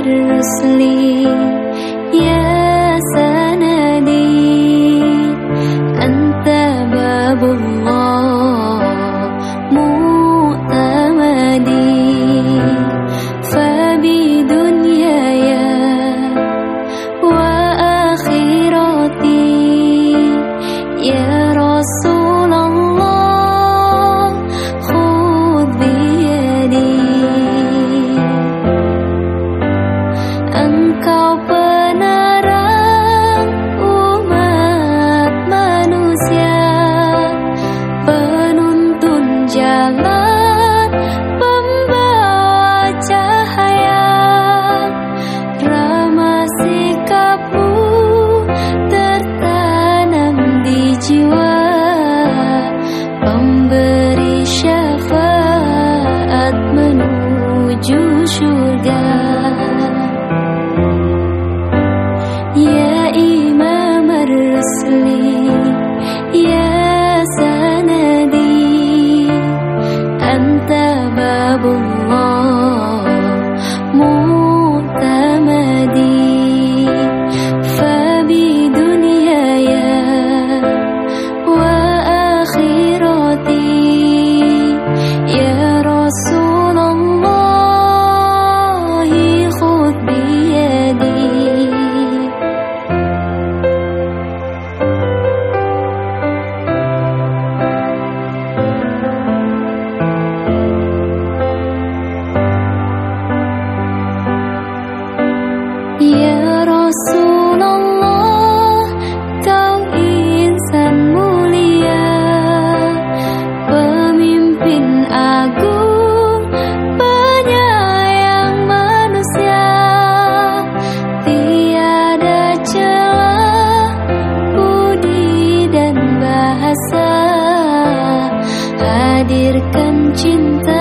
إمام الرسل يا سندي أنت باب الله 输掉 Rasulullah kau insan mulia Pemimpin agung penyayang manusia. Tiada celah budi dan bahasa Hadirkan cinta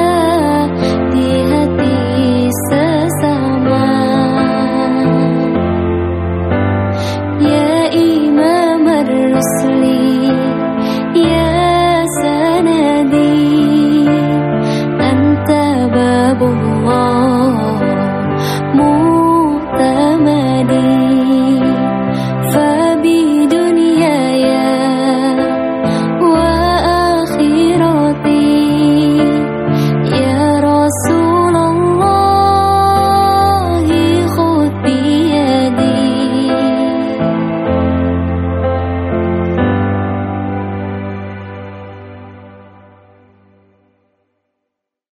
不能